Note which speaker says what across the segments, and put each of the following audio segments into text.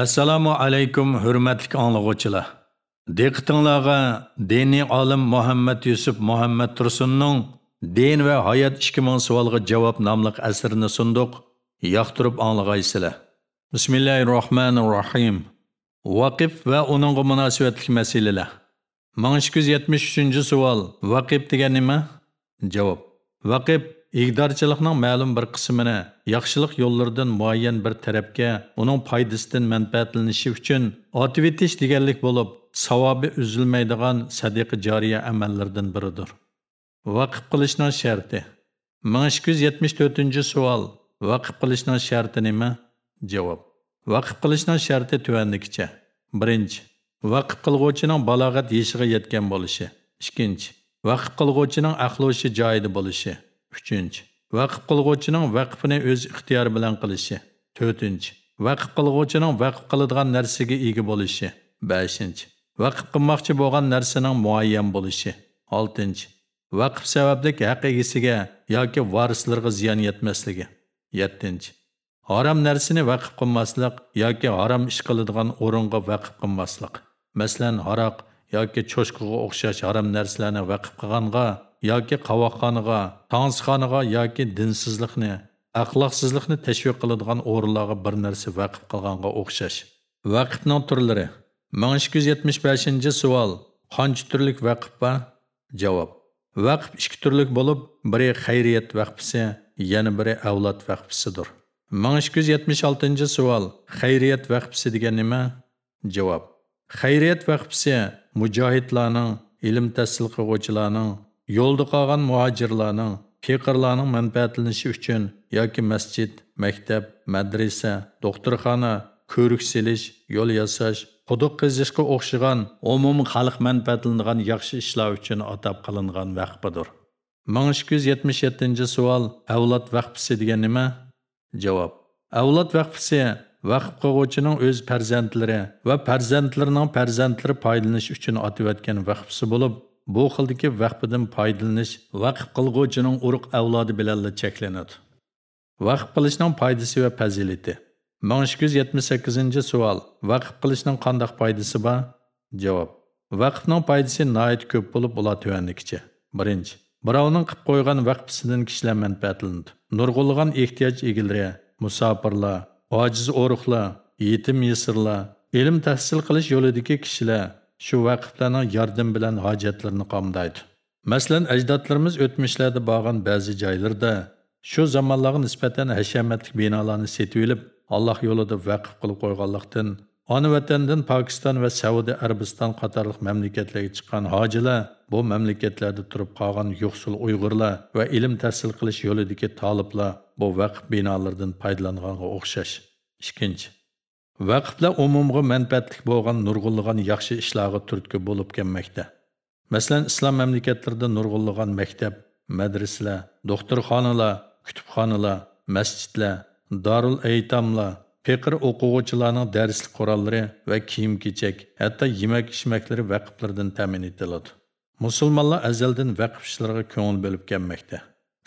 Speaker 1: Assalomu alaykum hurmatli anglag'uvchilar. Diqqatingizga diniy olim Muhammad Yusuf Muhammad Tursunning Din va hayot 2000 savolga javob nomli asrini sunduq. Yoqtirib anglag'aysizlar. Bismillahirrohmanirrohim. Vaqif va uning munosabatli masalalar. 1273 savol. Vaqif degan nima? Javob. Vaqif İgdarçılıqның ma'lum bir qismini yaxshilik yo'llaridan muayyan bir tarafga uning foydasidan manfaatlanishi uchun otib etish deganlik bo'lib savobi uzilmaydigan sadiqa joriya amallardan biridir. Vaqf qilishning sharti. 1274 savol. Vaqf qilishning sharti nima? Javob. Vaqf qilishning sharti tuvandikicha birinchi vaqf qilg'uvchining balog'at yoshiga yetgan bo'lishi. Ikkinchi vaqf qilg'uvchining aqloshi joyida bo'lishi. Uchinchi. Vaqf qilg'uvchining vaqfini o'z ixtiyori bilan qilishi. To'rtinchi. Vaqf qilg'uvchining vaqf qiladigan narsaga ega bo'lishi. Beshinchi. Vaqf qilmoqchi bo'lgan narsaning muayyan bo'lishi. Oltinchi. Vaqf sababli haq egasiga yoki varislarga ziyon yetmasligi. Yettinchi. Harom narsani vaqf qilmaslik yoki harom ish qiladigan o'ringa vaqf qilmaslik. Masalan haroq yoki cho'shqaga o'xshash harom narsalarni vaqf qilganga yoki qavoqxonaga, tangsixonaga yoki dinsizlikni, axloqsizlikni tashviq qiladigan o'rinlarga bir narsa vaqf qilganga o'xshash. Vaqfning turlari 1275 savol. Qancha turlik vaqf bor? Javob. Vaqf ikki turlik bo'lib, biri xayriyat vaqfisi, yana biri avlod vaqfisidir. 1276 savol. Xayriyat vaqfisi degan nima? Javob. Xayriyat vaqfisi mujohidlarning, ilm tahsil qilg'uvchilarning yo'lda qolgan muhojirlarning fiqirlarning manfaatlanishi uchun yoki masjid maktab madrasa doktorxona ko'rik silish yo'l yasash quduq qazishga o'xshagan umumiy xalq manfaatlanadigan yaxshi ishlar uchun atab qilingan vaqfidir ming ikki yuz yetmish yettinchi savol avlod vaqfisi degan nima? Javob. Avlod vaqfisi vaqf qilg'uvchining o'z farzandlari va farzandlarining farzandlari foydalanish uchun otayotgan vaqfisi bo'lib bu xildagi vaqfidan foydalanish vaqf qilg'uvchining urug' avlodi bilanla cheklanadi. Vaqf qilishning foydasi va fazilati. 1278 savol. Vaqf qilishning qanday foydasi bor? Javob. Vaqfning foydasi nihoyat ko'p bo'lib ular tuvandikicha birinchi birovning qilib qo'ygan vaqfisidan kishilar manfaatlanadi nurg'ulg'an ehtiyoj egilri musofirlar ojiz o'ruqlar yetim yesirlar ilm tahsil qilish yo'lidagi kishilar shu vaqflarning yordam bilan hojatlarini qomdaydi. Masalan ajdodlarimiz o'tmishlarda borgan ba'zi joylarda shu zamonlarga nisbatan hashamatli binolarni setib olib alloh yo'lida vaqf qilib qo'yganlikdan ona vatandan pokiston va saudiya arabiston qatorliq mamlakatlarga chiqqan hojilar bu mamlakatlarda turib qolgan yo'qsul uyg'urlar va ilm tahsil qilish yo'lidagi toliblar bu vaqf binolardan foydalanganga o'xshash. Ikkinchi Vaqflar umumga manfaatlik bo'lgan nurg'unlagan yaxshi ishlarga turtki bo'lib kelmoqda. Masalan, islom mamlakatlarida nurg'unlagan maktab, madrasalar, doktorxonalar, kutubxonalar, masjidlar, darul aytamlar, fiqr o'quvchilarining darslik qurollari va kiyim-kechak, hatto yemak-ichmaklari vaqflardan ta'min etiladi. Musulmonlar azaldan vaqf ishlariga ko'ngil bo'lib kelmoqda.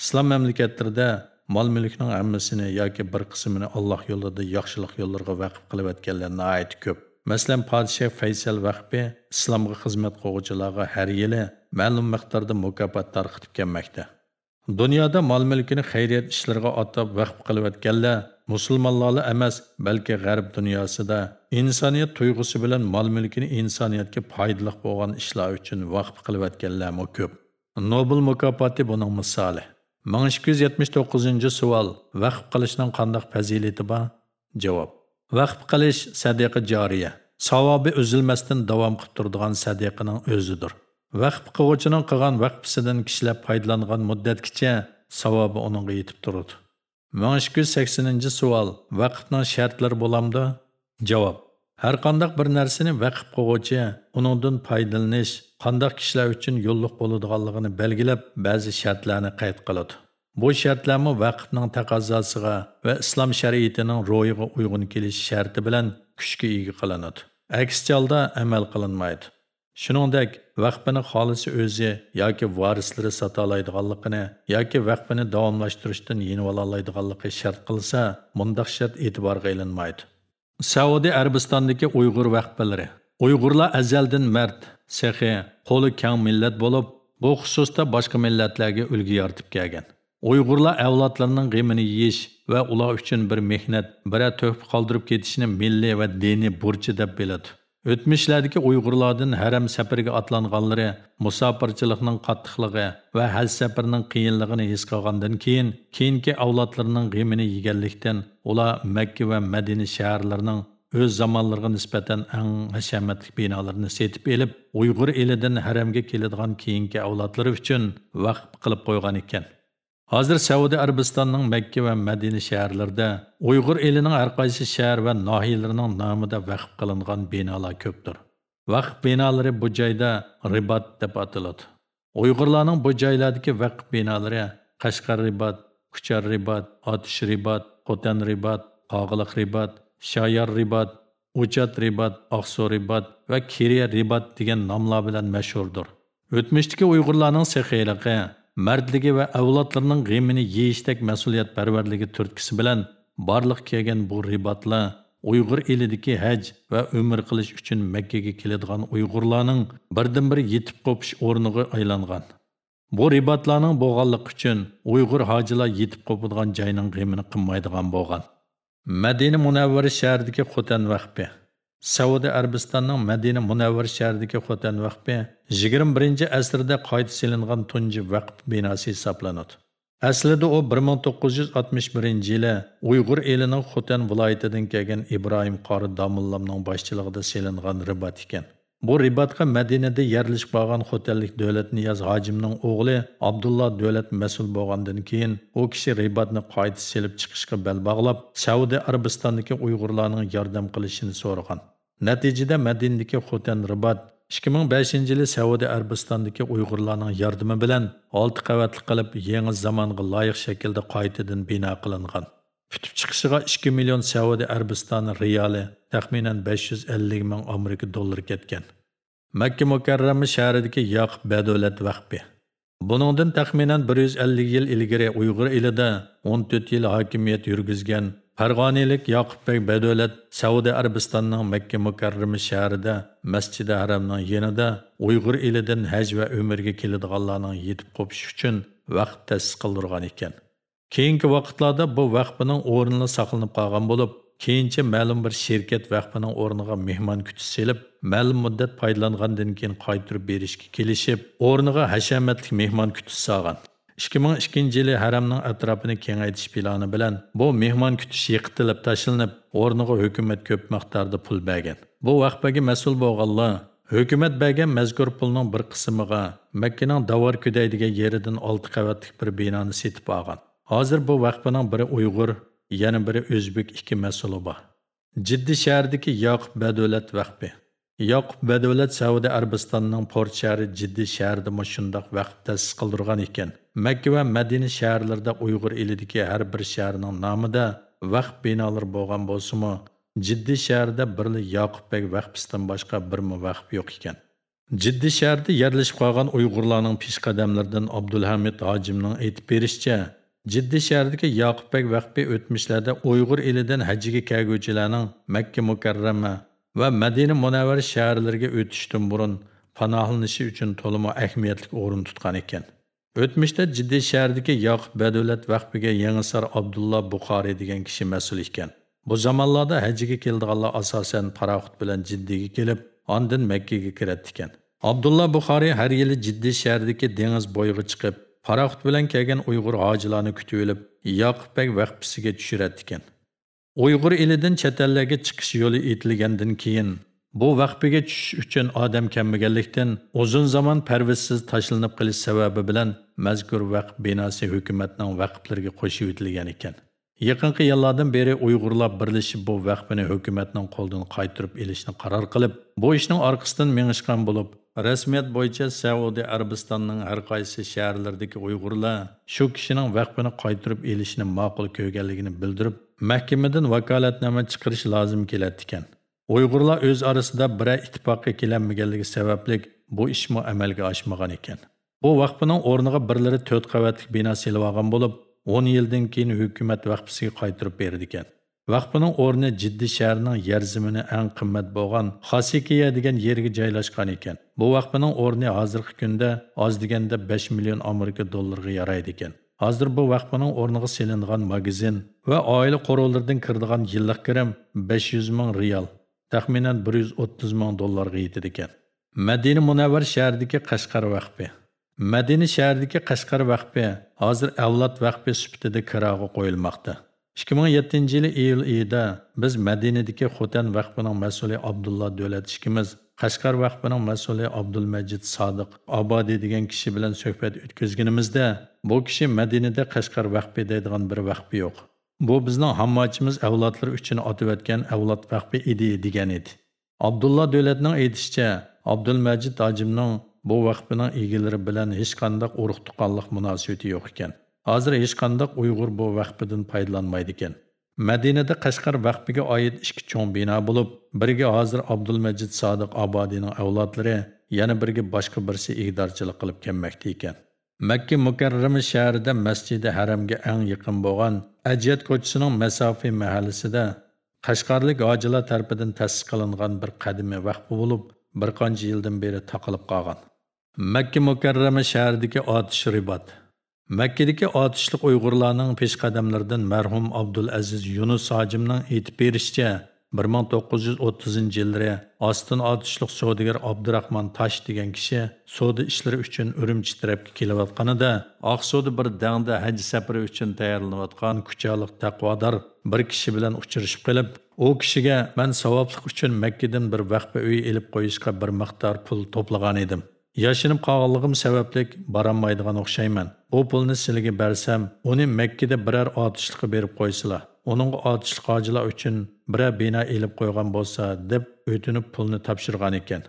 Speaker 1: Islom mamlakatlarida mol mulkning hammasini yoki bir qismini Alloh yo'lida yaxshilik yo'llariga vaqf qilib o'tganlar nihoyat ko'p. Masalan, podshoh Faysal vaqfi islomga xizmat qiluvchilarga har yili ma'lum miqdorda mukofot tarqitib kelmoqda. Dunyoda mol mulkini xayriyat ishlariga atab vaqf qilib o'tganlar musulmonlarni emas, balki g'arb dunyosida insoniyat tuyg'usi bilan mol mulkini insoniyatga foydali bo'lgan ishlar uchun vaqf qilib o'tganlar ko'p. Nobel mukofoti buning misoli. 1279 savol vaqf qilishning qandoq fazilati bor? Javob. Vaqf qilish sadaqa joriya. Savobi uzilmasdan davom qilib turadigan sadaqaning o'zidir. Vaqf qiluvchining qilgan vaqfisidan kishilar foydalangan muddatgacha savobi uningga yetib turadi. 1280 savol vaqfning shartlari bo'lamdi javob. Har qandoq bir narsani vaqf qiluvchi uningdan foydalanish qandoq kishilar uchun yo'lliq bo'ladiganligini belgilab ba'zi shartlarni qayd qiladi bu shartlarmi vaqtning taqozosiga va islom shariatining ro'yiga uyg'un kelish sharti bilan kuchga ega qilinadi aksi holda amal qilinmaydi shuningdek vaqfini xolisi o'zi yoki varislari sotolaydiganligini yoki vaqfini davomlashtirishdan yenib ololadiganligi shart qilsa bundoq shart e'tiborga ilinmaydi Saudiya Arabistondagi Uyg'ur vaqfalari. Uyg'urlar azaldan mard, sehi, qo'li kam millat bo'lib, bu xususda boshqa millatlarga ulgu yortib kelgan. Uyg'urlar avlodlarining g'imini yeyish va ular uchun bir mehnat, bir to'hfa qoldirib ketishni milliy va dini burchi deb biladi. O'tmishlardagi Uyg'urlardan haram safarga atlanganlari musofirchilikning qattiqligi va haj safarning qiyinligini his qilgandan keyin keyingi avlodlarining g'imini yeganlikdan ular Makka va Madina shaharlarining shaharlarining o'z nisbatan eng hashamatli binolarni setib elib, Uyg'ur elidan haramga keladigan keyingi avlodlari uchun vaqf qilib qo'ygan ekan. Hozir Saudiya Arabistonining Makka va Madina shaharlarida Uyg'ur elining har qaysi shahar va nohiyalarining nomida vaqf qilingan binolar ko'pdir. Vaqf binolari bu joyda ribot deb ataladi. Uyg'urlarning bu joylardagi vaqf binolari Qashqar ribot Kuchar ribot Otish ribot Qo'tan ribot Qog'iliq ribot Shoyar ribat, Uchat ribat, Oqsu ribat va Kiriya ribat degan nomlar bilan mashhurdir. O'tmishdagi Uyg'urlarning sexiyligi mardligi va avlodlarining g'imini yeyishdek mas'uliyat parvarligi turtkisi bilan barliq kelgan bu ribatlar uyg'ur elidagi haj va umr qilish uchun makkaga keladigan uyg'urlarning birdan bir yetib qo'pish o'rniga aylangan bu ribatlarning bo'lganligi uchun uyg'ur hojilar yetib qo'padigan joyning g'imini qilmaydigan bo'lgan madina Мунаввар shahridagi xotan vaqfi Saudiya Arabistonining Madina Мунаввар shahridagi Xotan vaqfi 21 asrda qayta silingan tunji vaqf binosi hisoblanadi. Aslida u 1961 yili Uyg'ur elining Xotan viloyatidan kelgan Ibrohim qori Damullamning boshchiligida silingan ribat ekan. Bu ribatqa Madinada yerlashib qolgan xotellik davlat niyoz hojimning o'g'li Abdulloh davlat mas'ul bo'lgandan keyin u kishi ribatni qayta selib chiqishga bel bog'lab, Saudiya Arabistonidagi Uyg'urlarning yordam qilishini so'ragan. Natijada Madinadagi Xotan Ribat 2005 yili Saudiya Arabistonidagi Uyg'urlarning yordami bilan 6 qavatli qilib yangi zamonga loyiq shaklda qaytadan bino qilingan. Tutib chiqishiga 2 million Saudi Arabistoni riyali, taxminan 550 ming Amerika dollari ketgan. Makka Mukarrama shahridagi Yaqub Badavlat vaqfi. Buningdan taxminan 150 yil ilgari Uyg'ur elida 14 yil hokimiyat yurgizgan Farg'oniylik Yoqubbek Badavlat Saudiya Arabistonining Makka Mukarrama shahrida Masjidi Haramning yonida Uyg'ur elidan haj va umrga keladiganlarning yetib qo'pish uchun vaqt ta'sis qildirgan ekan. Keyingi vaqtlarda bu vaqfining o'rnini saqlanib qolgan bo'lib, keyincha ma'lum bir sherkat vaqfining o'rniga mehmon kutish selib, ma'lum muddat foydalangandan keyin qaytarib berishga kelishib, o'rniga hashamatli mehmon kutish solgan. 2002 yili haramning atrofini kengaytirish plani bilan bu mehmon kutish yiqitilib tashlanib, o'rniga hukumat ko'p miqdorda pul bergan. Bu vaqfaga mas'ul bo'lganlar hukumat bergan mazkur pulning bir qismiga Makkaning davar kudaydigan yeridan 6 qavatli bir binoni setib olgan. Hozir bu vaqtining biri Uyg'ur, yana biri o'zbek ikki mas'uli bor. Jiddi shahridagi Yoqub Badavlat vaqfi Yoqub Badavlat Saudiya Arabistonining Port shahri Jiddi shahrida shundoq vaqt ta'sis qildirgan ekan. Makka va Madina shaharlarida Uyg'ur elidagi har bir shaharning nomida vaqf binolari bo'lgan bo'lsa-mu, Jiddi shahrida birli Yaqubbek vaqfisidan boshqa birma vaqf yo'q ekan. Jiddi shahrida yerlashib qolgan Uyg'urlarning peshqadamlaridan Abdulhamid hojimning aytib berishicha, Jiddiy shahridagi Yoqubbek vaqfi o'tmishlarda Uyg'ur elidan hajjiga kelguvchilarning Makka mukarrama va Madina munavvar shaharlariga o'tishdan burun panohlanishi uchun to'limo ahamiyatli o'rin tutgan ekan. O'tmishda Jiddiy shahridagi Yoqub Badavlat vaqfiga Yangisar Abdullah Buxoriy degan kishi mas'ul ekan. Bu zamonlarda hajjiga keldiganlar asosan paraxut bilan Jiddiyga kelib, ondan Makkaga kiradi ekan. Abdullah Buxoriy har yili Jiddiy shahridagi dengiz bo'yiga chiqib, paraxut bilan kelgan Uyg'ur hojilarni kutib olib, Yoqubbek vaqfisiga tushiradi ekan. Uyg'ur elidan chetallarga chiqish yo'li etilgandan keyin Bu vaqfiga tushish uchun odam kammaganlikdan uzun zaman parvizsiz tashlanib qilish sababi bilan mazkur vaqf binosi hukumatning vaqflariga qo'shib etilgan ekan. Yaqinqi yillardan beri Uyg'urlar birlashib bu vaqfini hukumatning qo'ldan qaytirib elishni qaror qilib, bu ishning orqasidan mengishgan bo'lib, rasmiyat bo'yicha Saudiya Arabistonining har qaysi shaharlaridagi Uyg'urlar shu kishining vaqfini qaytirib elishni ma'qul ko'rganligini bildirib, mahkamadan vakolatnoma chiqarish lozim keladi. Uyg'urlar o'z orasida biror ittifoqqa kelinmaganligi sababli bu ishmi amalga oshmagan ekan. Bu vaqfining o'rniga birlari 4 qavatli bino silib olgan bo'lib, 10 yildan keyin hukumat vaqfisiga qaytarib berdi ekan. Vaqfining o'rni Jiddi shahrining yer zimini eng qimmat bo'lgan Xasikiya degan yerga joylashgan ekan. Bu vaqfining o'rni hozirgi kunda oz deganda 5 million Amerika dollariga yaraydi ekan. Hozir bu vaqfining o'rniga selingan magazin va oila qorovlaridan kirdigan yillik kirim 500 ming riyal, taxminan 130 ming dollarga yetadi ekan. Madina Munavvar shahridagi Qashqar vaqfi. Madina shahridagi Qashqar vaqfi hozir avlod vaqfi sifatida kiraga qo'yilmoqda. 2007 yili iyul oyida biz Madinadagi Xotan vaqfining mas'uli Abdulla Davlat ishkimiz Qashqar vaqfining mas'uli Abdulmajid Sodiq Abadi degan kishi bilan suhbat o'tkazganimizda bu kishi Madinada Qashqar vaqfi deydigan bir vaqfi yo'q. Bu bizning hammochimiz avlodlar uchun otayotgan avlod vaqfi edi degan edi. Abdulla Davlatning aytishicha, Abdulmajid hojimning bu vaqfining egalari bilan hech qanday urug' tuqqanlik munosabati yo'q ekan. Hozir hech qanday Uyg'ur bu vaqfidan foydalanmaydi ekan. Madinada Qashqar vaqfiga oid ikki cho'ng bino bo'lib, biriga hozir Abdulmajid Sodiq obodining avlodlari, yana biriga boshqa birisi igdorchilik qilib kelmoqda ekan. Makka mukarrama shahrida Masjidi Haramga eng yaqin bo'lgan Ajiyat ko'chasining masofi mahallasida Qashqarlik hojilar tarafidan ta'sis qilingan bir qadimiy vaqf bo'lib, bir qancha yildan beri taqilib qolgan. Makka mukarrama shahridagi otish ribot Makkadagi otishliq Uyg'urlarning peshqadamlaridan marhum Абдул Әзіз Yunus hojimning aytib berishicha 1930 yillari Ostin otishliq savdogar Abdurahmon Tosh degan kishi savdo ishlari uchun Urumchi tarafga kelayotganida бір bir dangda haj safari uchun tayyorlanayotgan kuchalik taqvodor bir kishi bilan uchrashib qilib u kishiga "Men savoblik uchun Makkadan bir vaqfa uy elib qo'yishga bir miqdor pul to'plagan edim. Yaşınıp qağanlığım səbəblik baranmaydigan oxşayman. O pulni sizlarga bersem, uni Makkada biror otishlikqa berib qo'ysizlar. Uningga otishlik hojilar uchun biror bino elib qo'ygan bo'lsa, deb o'tinib pulni topshirgan ekan.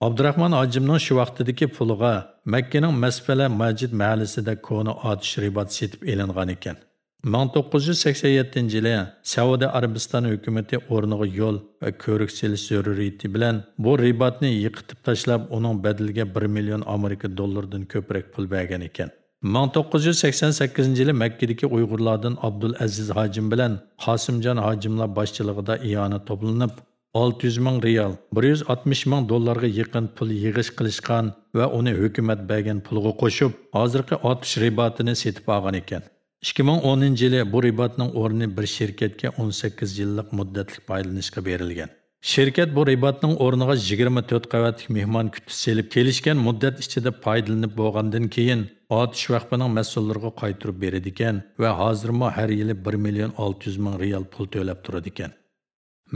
Speaker 1: Abdurrahman hojimning shu vaqtidagi puliga Makkaning Masfala Majid mahallasida koni otish ribot setib elingan ekan. 1987 yılı Saudiya Arabistoni hükümeti ornuğu yo'l va ko'rik selish zaruriyati bilan bu ribotni yiqitib tashlab, uning badaliga 1 million Amerika dolardan ko'proq pul bergan ekan. 1988 yılı Mekke'deki Uyg'urlardan Abdul Aziz bilen bilan Qosimjon hojimlar boshchiligida iyona to'planib 600 ming riyal, 160 ming dollarga yaqin pul yig'ish qilishgan va uni hukumat bergan pulga qo'shib, hozirgi otish ribotini setib olgan ekan. 2010 yili bu ribotning o'rni bir shirkatga 18 yillik muddatli foydalanishga berilgan. Şirket bu ribotning o'rniga 24 qavatlik mehmon kutib selib kelishgan muddat ichida foydalanib bo'lgandan keyin otish vaqtining mas'ullariga qaytarib beradi ekan va hozirmo har yili 1 million 600 ming riyal pul to'lab turadi ekan.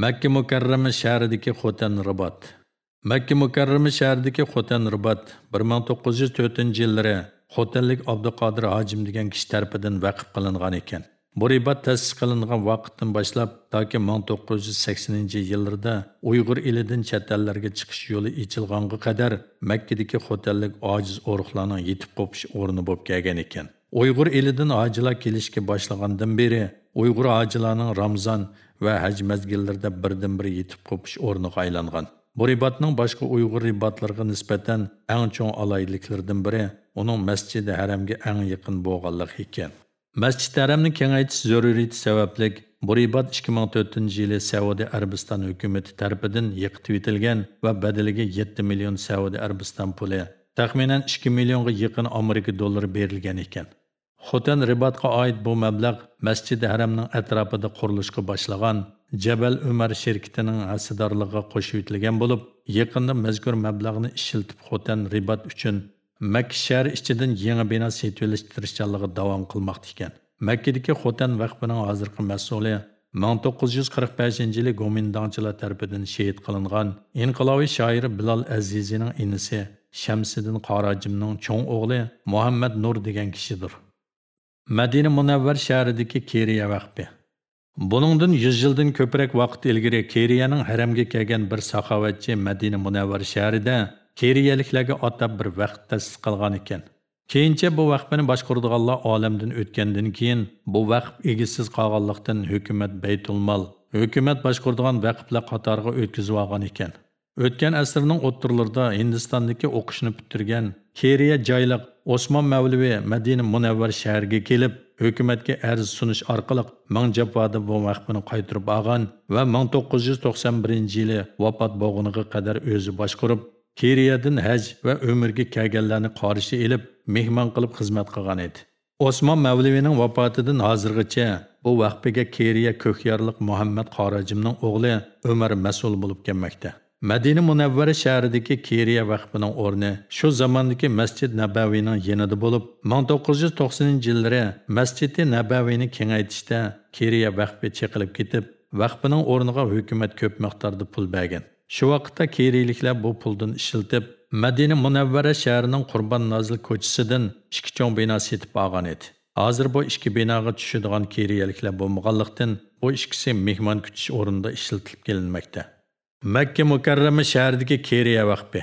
Speaker 1: Makka mukarrama shahridagi Xotan ribot Makka mukarrama shahridagi Xotan ribot 1904 xotinlik Abduqodir Hojim degan kishi tarafidan vaqf qilingan ekan. Bu ribat ta'sis qilingan vaqtdan boshlab toki 1980 yillarda Uyg'ur elidan chet ellarga chiqish yo'li ochilganga qadar Makkadagi xotinlik ojiz o'ruqlarning yetib qopish o'rni bo'lib kelgan ekan. Uyg'ur elidan hojilar kelishga boshlagandan beri Uyg'ur hojilarning Ramzon va haj mazgillarida birdan-bir yetib qopish o'rniga aylangan. Bu ribatning boshqa Uyg'ur ribatlarga nisbatan eng cho'ng alayliklardan biri uning masjidi haramga eng yaqin bo'lganligi ekan. Masjid haramni kengaytirish zaruriyati sababli Buribad 2004 yili Saudiya Arabiston hukumati tarafidan yiqitib etilgan va badaliga 7 million Saudiya Arabiston puli, taxminan 2 millionga yaqin Amerika dollari berilgan ekan. Xotan ribatga oid bu mablag' Masjidi Haramning atrofida qurilishga boshlagan Jabal Umar shirkatining hassadorligiga qo'shib etilgan bo'lib, yaqinda mazkur mablag'ni ishiltib Xotan ribat uchun Makka shahri ichidan yangi bino setilish tirishchanligi davom qilmoqda ekan. Makkadagi Xotan vaqfining hozirgi mas'uli 1945 yili Gomindonchilar tarafidan shahid qilingan inqilobiy shoir Bilal Azizining inisi Shamsiddin Qorajimning cho'ng o'g'li Muhammad Nur degan kishidir. Madina Munavvar shahridagi Keriya vaqfi Buningdan 100 yildan ko'proq vaqt ilgari Keriyaning haramga kelgan bir saxovatchi Madina Munavvar shahrida keriyaliklarga atab bir vaqt ta'sis qilgan ekan. Keyincha bu vaqfni boshqaradiganlar olamdan o'tgandan keyin bu vaqf egisiz qolganlikdan hukumat baytulmol hukumat boshqaradigan vaqflar qatoriga o'tkazib olgan ekan. O'tgan asrning o'ttirlarida hindistondagi o'qishni bitirgan keriya joyliq osmon mavlivi madina munavvar shahriga kelib hukumatga arz sunish orqali ming jafoda bu vaqfini qaytirib olgan va 1991 yili vafot bo'lguniga qadar o'zi boshqurib keriyadan haj va umrga kelganlarni qorishi elib mehmon qilib xizmat qilgan edi osmon mavlivining vafotidan hozirgacha bu vaqfiga keriya ko'kyorliq muhammad qorajimning o'g'li umar mas'ul bo'lib kelmoqda Madina Munavvara shahridagi Keriya vaqfining o'rni shu zamondagi Masjid Nabaviyning yanada bo'lib, 1990-yillari Masjidi Nabaviyni kengaytirishda Keriya vaqfi cheqilib ketib, vaqfining o'rniga hukumat ko'p miqdorda pul bergan. Shu vaqtda Keriyliklar bu puldan ishiltib, Madina Munavvara shahrining Qurban Nozil ko'chasidan ikki cho'ng bino setib olgan edi. Hozir bu ikki binoga tushadigan Keriyaliklar bo'lmaganlikdan bu ikkisi mehmon kutish o'rnida ishiltilib kelinmoqda. Makka mukarrama shahridagi Keriya vaqfi.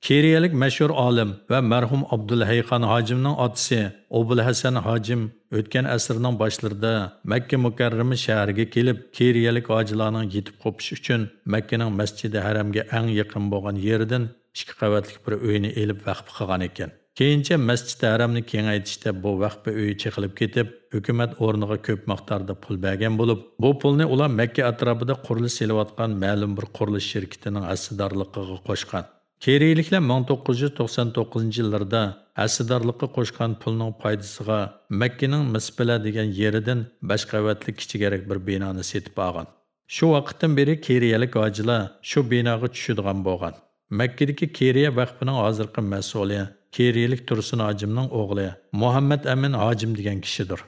Speaker 1: Keriyalik mashhur olim va marhum Abdulhayxon hojimning otasi Obul Hasan hojim o'tgan asrning boshlarida Makka mukarrama shahriga kelib, Keriyalik hojilarning yetib qopish uchun Makkaning masjidi haramga eng yaqin bo'lgan yeridan ikki qavatli bir uyni elib vaqf qilgan ekan. Keyincha Masjidi haramni kengaytirishda bu vaqf uyi chiqilib ketib, hukumat o'rniga ko'p miqdorda pul bergan bo'lib, bu pulni ular Makka atrofida qurilish selayotgan ma'lum bir qurilish shirkatining assidorligiga qo'shgan. Keriyliklar 1999 yillarda assidorlikqa qo'shgan pulning foydasiga Makkaning Misbila degan yeridan besh qavatli kichikroq bir binoni setib olgan. Shu vaqtdan beri keriyalik hojilar shu binoga tushadigan bo'lgan. Makkadagi Keriya vaqfining hozirgi mas'uli Keriylik Tursun hojimning o'g'li Muhammad Amin hojim degan kishidir.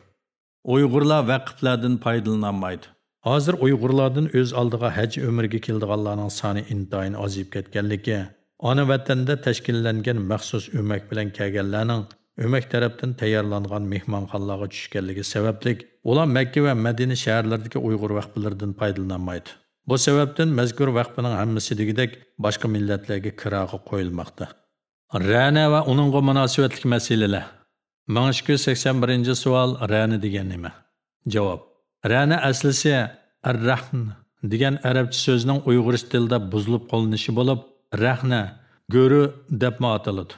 Speaker 1: Uyg'urlar vaqflardan foydalanolmaydi. Hozir Uyg'urlardan o'z oldiga haj umriga keldiganlarning soni intayin ozib ketganligi, Ana vatanda tashkillangan maxsus ümək bilan kelganlarning ümək tarafdan tayyorlangan mehmonxonalarga tushganligi sababli ular Makka va Madina shaharlaridagi Uyg'ur vaqflaridan foydalanolmaydi. Bu sababdan mazkur vaqfining hammasi degidek boshqa millatlarga kiraga qo'yilmoqda. Rana va uningga munosabatli masalalar. 1281 savol rana degan nima? Javob. Rana aslisi ar-rahn degan arabcha so'zning uyg'ur tilida buzilib qolinishi bo'lib, rahna, go'ri debmi ataladi.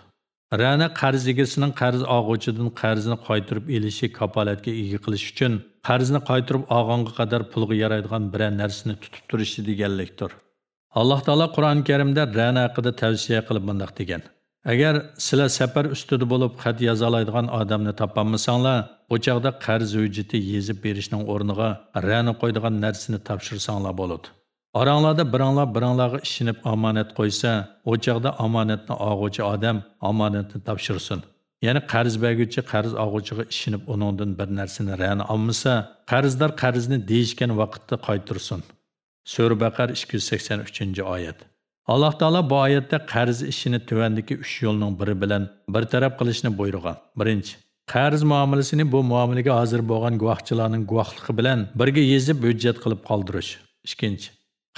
Speaker 1: Rana qarz egasining qarz og'uvchidan qarzini qaytarib elishi kapolatga ega qilish uchun qarzni qaytarib olganga qadar pulga yaraydigan biror narsani tutib turishi deganlikdir. Alloh taolo Qur'oni Karimda rana haqida tavsiya qilib bundoq degan: Agar sizlar safar ustida bo'lib xat yoza oladigan odamni topolmasanglar, bu qarz hujjati yezib berishning o'rniga rani qo'ydigan narsani topshirsanglar bo'ladi. Араңларда бираңлар бираңларга ишенеп аманат койса, о чагда аманатны агучы адам аманатны тапшырсын. Яни қарз бергүчи қарз агучыга ишенеп оныңдан бир нәрсени рән алмаса, қарздар қарзны дейишкен вакытта қайтырсын. Сүр Бақар 283-нче аят. Аллах Таала бу аятта қарз ишини төвәндәге 3 юлның бири белән бир тараф кылышны буйрыган. Беренче, қарз muomalasini бу muomalaga hozir bo'lgan guvohchilarning guvohligi bilan birga yezib hujjat qilib qoldirish ikkinchi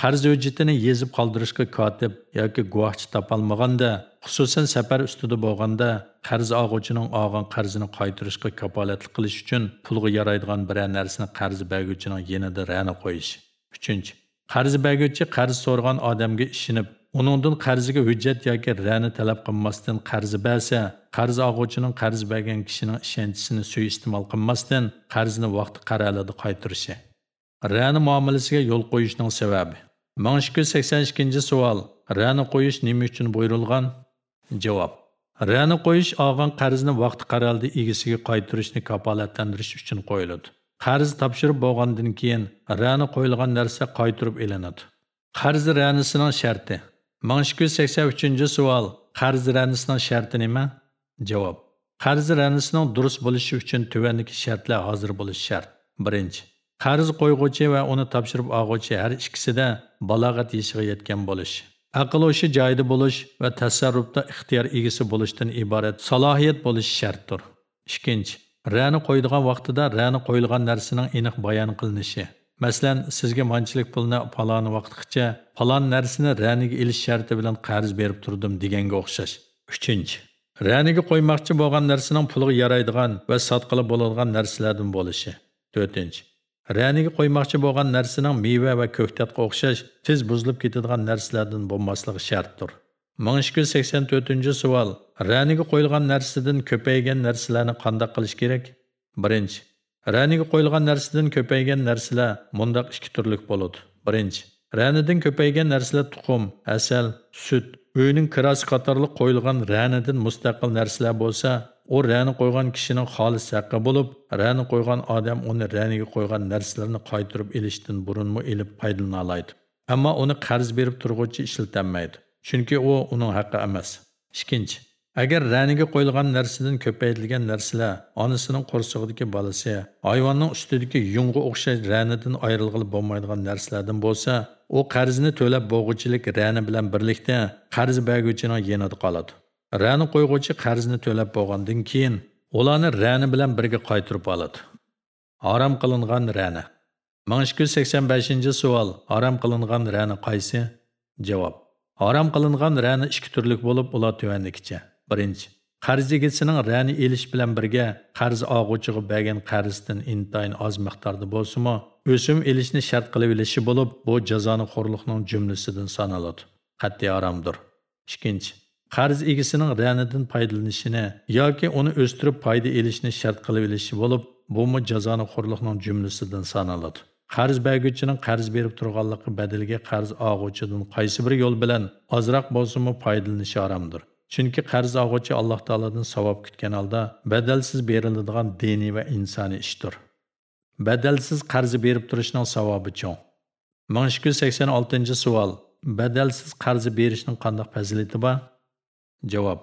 Speaker 1: qarz hujjatini yezib qoldirishga kotib yoki guvohchi topolmaganda xususan safar ustida bo'lganda qarz og'uvchining olgan qarzini qaytarishga kapolatlik qilish uchun pulga yaraydigan biror narsani qarz berguvchining yanada rana qo'yish. Uchinchi qarz berguvchi qarz so'rgan odamga ishinib uningdan qarziga hujjat yoki rani talab qilmasdan qarzi bersa qarz olg'uvchining qarz bergan kishining ishonchisini suiiste'mol qilmasdan qarzni vaqti qaralida qaytarishi rani muomalasiga yo'l qo'yishning sababi. Ming ikki yuz sakson ikkinchi savol rani qo'yish nima uchun buyurilgan javob rani qo'yish olgan qarzni vaqti qaraldi egasiga qaytarishni kafolatlantirish uchun qo'yiladi qarz topshirib bo'lgandan keyin rani qo'yilgan narsa qaytirib elinadi qarz ranisining sharti 1283 savol qarz ranisining sharti nima javob qarz ranisining durust bo'lishi uchun tuvandagi shartlar hozir bo'lishi shart birinchi qarz qo'yg'uchi va uni topshirib olg'uchi har ikkisida balog'at yoshiga yetgan bo'lish aql o'shi joyida bo'lish va tasarrufda ixtiyor egasi bo'lishdan iborat salohiyat bo'lishi shartdir. Ikkinchi rani qo'ydigan vaqtida rani qo'yilgan narsaning aniq bayon qilinishi. Masalan sizga manchilik pulni falon vaqtgacha falon narsani raniga ilish sharti bilan qarz berib turdim deganga o'xshash. Uchinchi raniga qo'ymoqchi bo'lgan narsaning puliga yaraydigan va sotqili bo'ladigan narsalardan bo'lishi. To'rtinchi raniga qo'ymoqchi bo'lgan narsaning meva va ko'ktatga o'xshash tez buzilib ketadigan narsalardan bo'lmasligi shartdir. Ming ikki yuz sakson to'rtinchi savol. Raniga qo'yilgan narsadan ko'paygan narsalarni qandoq qilish kerak? Birinchi Raniga qo'yilgan narsadan ko'paygan narsalar mundaq ikki turlik bo'ladi. Birinchi, ranidan ko'paygan narsalar tuxum, asal, sut, uyning kirasi qatorliq qo'yilgan ranidan mustaqil narsalar bo'lsa, u rani qo'ygan kishining xolis haqqi bo'lib, rani qo'ygan odam uni raniga qo'ygan narsalarni qaytirib elishdan burunmi ilib foydalanaoladi. Ammo uni qarz berib turg'uvchi ishlatolmaydi Chunki u uning haqqi emas. Ikkinchi, agar raniga qo'yilgan narsadan ko'paytirilgan narsalar onasining qo'rsog'idagi bolasi, hayvonning ustidagi yung'i o'xshash ranidan ayrilg'ili bo'lmaydigan narsalardan bo'lsa, u qarzni to'lab bo'g'uchilik rani bilan birlikda qarz berguvchining yanida qoladi. Rani qo'yg'uvchi qarzni to'lab bo'lgandan keyin ularni rani bilan birga qaytirib oladi. Harom qilingan rani 1285 savol. Harom qilingan rani qaysi? Javob. Harom qilingan rani ikki turlik bo'lib, ular tuvandikicha. Birinchi, qarz egasining rani elish bilan birga qarz og'uvchiga bergan qarzdan intayin oz miqdorda bo'lsimi o'sim elishni shart qilib ilishi bo'lib, bu jazoni xo'rliqning jumlasidan sanaladi. Qat'iy haromdir. Ikkinchi, qarz egasining ranidan foydalanishini yoki uni o'stirib foyda elishni shart qilib elishi bo'lib, bumi jazoni xo'rliqning jumlasidan sanaladi. qarz berguvchining qarz berib turganligi badalga qarz og'uvchidan qaysi bir yo'l bilan ozroq bo'lsinmi foydalanishi haromdir. Chunki qarz og'uvchi Alloh taoladan savob kutgan holda badalsiz beriladigan diniy va insoniy ishdir. Badalsiz qarz berib turishning savobi cho'ng. 1286 savol. Badalsiz qarz berishning qanday fazilati bor? Cevap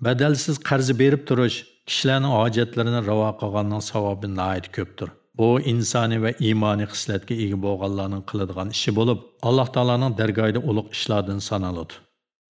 Speaker 1: Badalsiz qarz berib turish kishilarning hojatlarini ravo qilganning savobi nihoyat ko'pdir. Bu insani ve imani xislatga ega bo'lganlarning qiladigan ishi bo'lib, Alloh taolaning dargohida ulug' ishlardan sanaladi.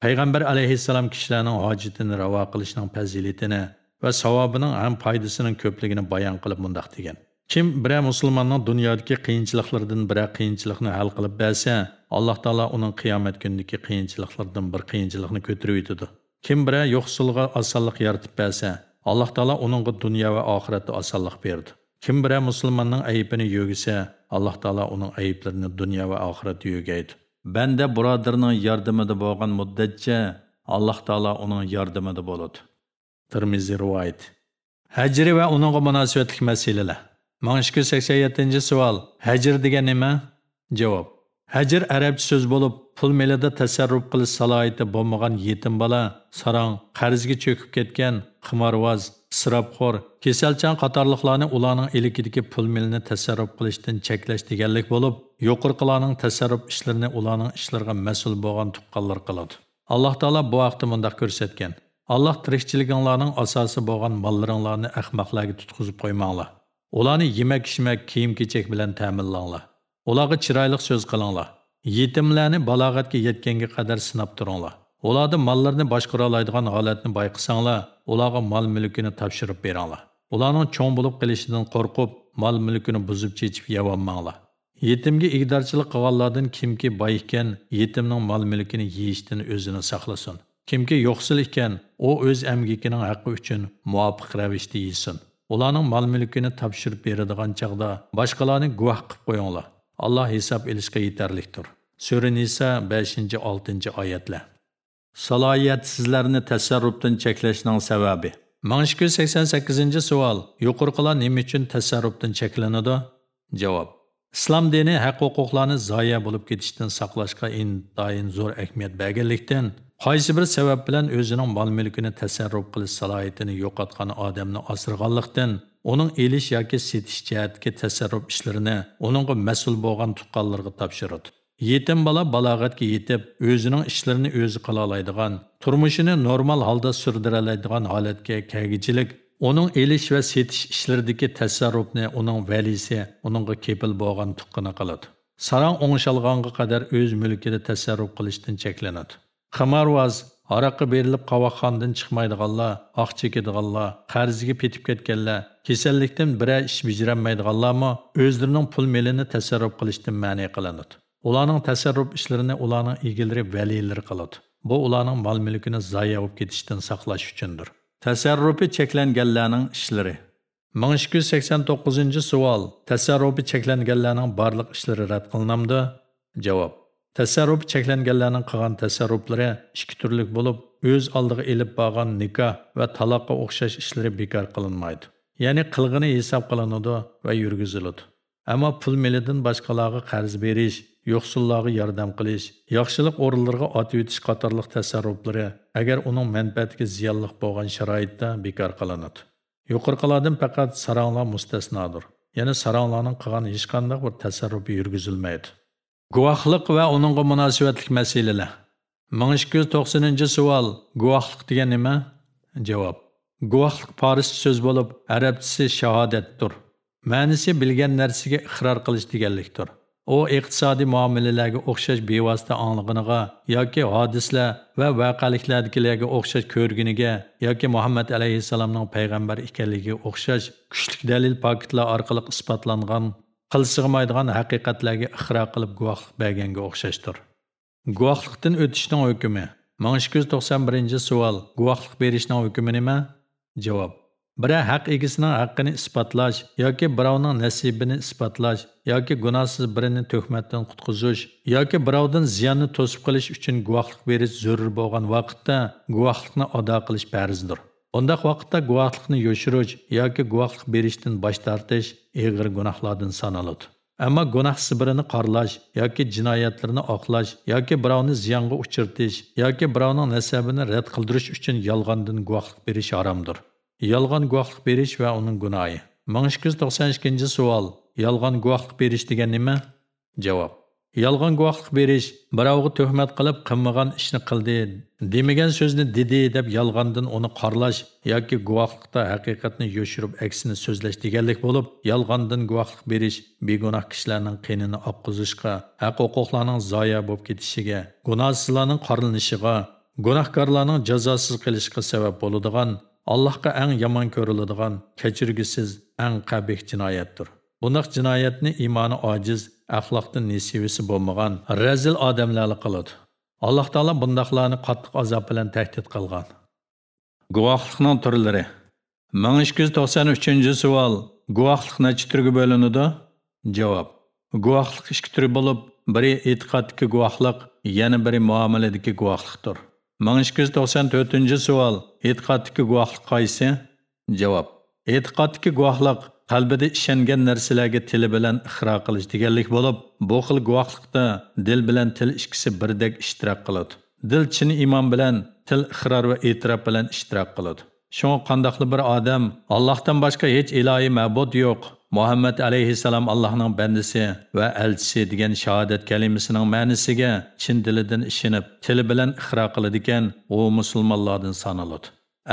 Speaker 1: Payg'ambar alayhissalom kishilarning hojatini ravo qilishning fazilatini va savobining ham foydasining ko'pligini bayon qilib mundaq degan. Kim bir musulmonning dunyodagi qiyinchiliklardan bir qiyinchilikni hal qilib bersa, Alloh taolo uning qiyomat kunidagi qiyinchiliklardan bir qiyinchilikni ko'tarib yetadi. Kim bira yo'qsulga asanlıq yaratıp bersa, Allah Taala onunğa dünya və axirətdə asanlıq berdi. Kim bira müsəlmanın ayibini yo'gisa, Allah Taala onun ayıblarını dünya və axirətdə yo'gaydi. Bəndə birodarning yardımında bolğan müddətcə Allah Taala onun yardımında bolud. Tirmizi rivayət. Hajri va uningga munosabatli masalalar. 1287-savol. Hajr degan nima? Cavab. Hajr arabcha so'z bo'lib, pul melida tasarruf qilish salohiyati bo'lmagan yetim bola, sarang, qarzga cho'kib ketgan, qimorvoz, isrofxo'r, kasalchan qatorliqlarni ularning ilikidagi pul melini tasarruf qilishdan cheklash deganlik bo'lib, yuqorqilarning tasarruf ishlarini ularning ishlariga mas'ul bo'lgan tuqqanlar qiladi. Alloh taolo bu vaqtda mundaq ko'rsatgan. Alloh tirikchiliginglarning asosi bo'lgan mollaringlarni ahmoqlarga tutqizib qo'ymanglar. Ularni yemak-ichmak, kiyim-kechak bilan ta'minlanglar. Ularga chiroyli so'z qilinglar. Yetimlarni balog'atga yetganga qadar sinab turinglar. Ularda mallarni boshqara oladigan holatni bayqasanglar, ularga mol mulkini topshirib beringlar. Ularning cho'ng bo'lib qilishidan qo'rqib, mol mulkini buzib chechib yevonmanglar. Yetimga igdorchilik qilganlardan kimki boy ekan, yetimning mol mulkini yeyishdan o'zini saqlasin. Kimki yo'qsil ekan, u o'z amgikining haqqi uchun muvofiq ravishda yesin. Ularning mol mulkini topshirib beradigan chaqda boshqalarni guvoh qilib qo'yinglar. Allah hisob elishga yetarlikdir. Sura Nisa 5-6 oyatlar. Salohiyatsizlarni tasarrufdan cheklashning sababi. 1288-savol. Yuqorqilar nima uchun tasarrufdan cheklanadi? Javob. Islom dini haq-huquqlarni zoya bo'lib ketishdan saqlashga intayin zo'r ahamiyat berganlikdan, qaysi bir sabab bilan o'zining mol-mulkini tasarruf qilish salohiyatini yo'qotgan odamni asirganlikdan uning elish yoki setish jihatdagi tasarruf ishlarini uningga mas'ul bo'lgan tuqqanlarga topshiradi. Yetim bola balog'atga yetib, o'zining ishlarini o'zi qila oladigan, turmushini normal holda sürdira oladigan holatga kelgichilik uning elish va setish ishlaridagi tasarrufni uning valisi uningga kepil bo'lgan tuqqini qiladi. Sarang o'ngshalganga qadar o'z mulkida tasarruf qilishdan cheklanadi. Qimorvoz Araqqa berilib qavoqxondan chiqmaydiganlar, oq chekadiganlar, qarziga petib ketganlar, kasallikdan biror ish bajaranmaydiganlarmi o'zlarining pul melini tasarruf qilishdan ma'ni qilinadi. Ularning tasarruf ishlarini ularning egalari valiylar qiladi. Bu ularning mol mulkini zaya bo'lib ketishdan saqlash uchundir. Tasarrufi cheklanganlarning ishlari 1289-savol. Tasarrufi cheklanganlarning barliq ishlari rad qilinamdi? Javob. Təsərrüb çəklənənlərinin qılğan təsərrübləri iki türlük olub, öz aldığı elib bağan nikah və talaqqa oxşaş işləri bekar qılınmaydı. Yəni qılğını hesab qılınıdı və yürgüzülüdü. Amma pul milidən başqalarına qarz veriş, yoxsullara yardım qilish, yaxşılıq orunlarına atıb ötüş qatarlıq təsərrübləri əgər onun mənfəətinə ziyanlıq bolğan şəraitdə bekar qılınıdı. Yuqurqalardan faqat saranglar mustasnadır. Yəni saranglarning qılğan heç qandaq bir təsərrübi yürgüzülməydi. Guvohlik va uningga munosabatlik masalalar. 1290 savol. Guvohlik degan nima? Javob. Guvohlik farscha so'z bo'lib, arabchasi shahodatdir. Ma'nisi bilgan narsaga iqror qilish deganlikdir. u iqtisodiy muomalalarga o'xshash bevosita anlig'iniga yoki hodislar va voqeliklardagilarga o'xshash ko'rginiga yoki muhammad alayhissalomning payg'ambar ekanligiga o'xshash kuchli dalil paketlar orqali isbotlangan qilsig'maydigan haqiqatlarga ixro qilib guvohlik berganga o'xshashdir. Guvohlikdan o'tishning hukmi. 1291 savol. Guvohlik berishning hukmi nima? Javob. Biri haq egisining haqqini isbotlash yoki birovning nasibini isbotlash yoki gunohsiz birini tuhmatdan qutqizish yoki birovdan ziyonni to'sib qilish uchun guvohlik berish zarur bo'lgan vaqtda guvohlikni ado qilish farzdir. Bundaq vaqtda guvohlikni yo'shirish yoki guvohlik berishdan bosh tortish og'ir gunohlardan sanaladi. Ammo gunohsiz birini qorlash yoki jinoyatlarni oqlash yoki birovni ziyonga uchirtish yoki birovning nasabini rad qildirish uchun yolg'ondan guvohlik berish haromdir. Yolg'on guvohlik berish va uning gunohi. 1292 savol. Yolg'on guvohlik berish degan nima? Javob. Yolg'on guvohlik berish birovga tuhmat qilib qilmagan ishni qildi, demagan so'zni dedi deb yolg'ondan uni qorlash yoki guvohlikda haqiqatni yo'shirib aksini so'zlash deganlik bo'lib, yolg'ondan guvohlik berish begunoh kishilarning qinini oqqizishga, haq-huquqlarning zoya bo'lib ketishiga, gunohsizlarning qorlanishiga, gunohkorlarning jazosiz qilishiga sabab bo'ladigan Allohga eng yomon ko'riladigan kechirgisiz eng qabih jinoyatdir. Bunaq jinoyatni imoni ojiz, axloqdan nesivisi bo'lmagan razil odamlar qiladi. Alloh taolo bundaqlarni qattiq azob bilan tahdid qilgan. Guvohlikning turlari 1293 savol. Guvohlik necha turga bo'linadi? Javob. Guvohlik ikki turi bo'lib, biri e'tiqoddagi guvohlik, yana biri muomaladagi guvohlikdir. 1294 savol. E'tiqoddagi guvohlik qaysi? Javob. E'tiqoddagi guvohlik qalbida ishongan narsalarga tili bilan ixro qilish deganlik bo'lib, bu xil guvohlikda dil bilan til ikkisi birdek ishtirok qiladi. Dil chin iymon bilan, til iqror va e'tirof bilan ishtirok qiladi. Shunga qandoqli bir odam Allohdan boshqa hech ilohiy ma'bud yo'q, Muhammad alayhissalom Allohning bandisi va elchisi degan shahodat kalimasining ma'nisiga chin dilidan ishinib, tili bilan ixro qiladi ekan, u musulmonlardan sanaladi.